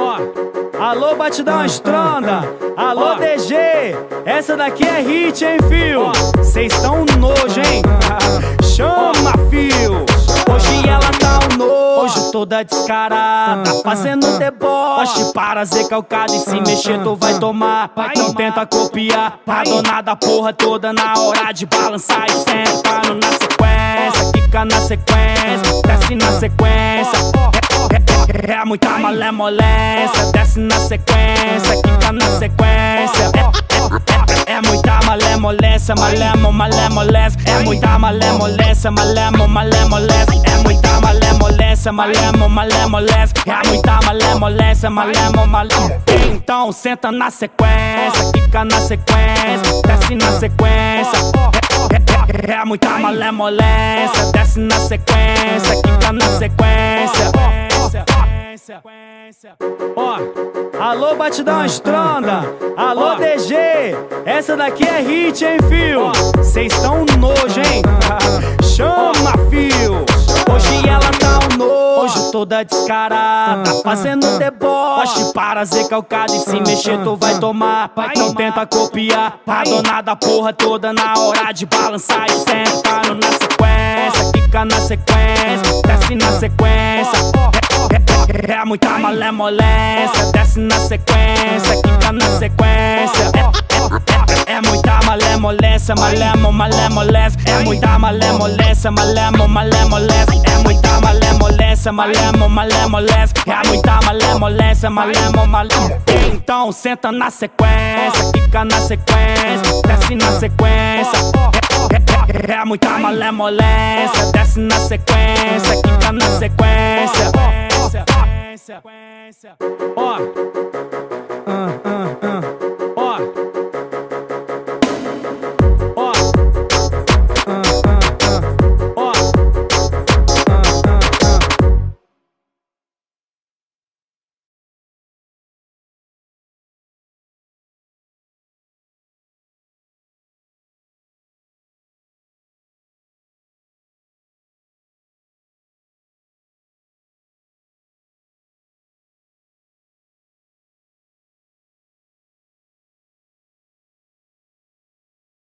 Ó, alô batidão estronda, alô DG, essa daqui é hit, hein, fio? Cês tão nojo, hein? Chama, fio! Hoje ela tá um nojo, toda descarada, fazendo deboche para ser calcada e se mexer tu vai tomar. Não tenta copiar, a dona da porra toda na hora de balançar e sentando na sequência, quica na sequência, desce na sequência. É, é, é muita malemolência, desce na sequência, quica na sequência. É, é, é muita malemolência, malemo, malemolência. É muita malemolência, malemo, malemolência. É muita malemolência, malemo, malemolência. É muita malemolência, malemo, malemolência. Então senta na sequência, quica na sequência, desce na sequência. É, é, é muita malemolência, desce na sequência, quica na sequência. Ó, alô batidão estronda, alô DG, essa daqui é hit, hein, fio? Cês tão nojo, hein? Chama, fio! Hoje ela tá um nojo, toda descarada, fazendo deboche. Para ser calcada e se mexer tu vai tomar. Não tenta copiar, a dona da porra toda na hora de balançar e sentando na sequência, quica na sequência, desce na sequência. É, é muita malemolência, desce na sequência, quica na sequência. É, é, é muita malemolência, malemo, malemolência. É muita malemolência, malemo, malemolência. É muita malemolência, malemo, malemolência. É muita malemolência, malemo, malemolência. Então senta na sequência, quica na sequência, desce na sequência. É, é, é muita malemolência, desce na sequência, quica na sequência. Ó, uh, uh.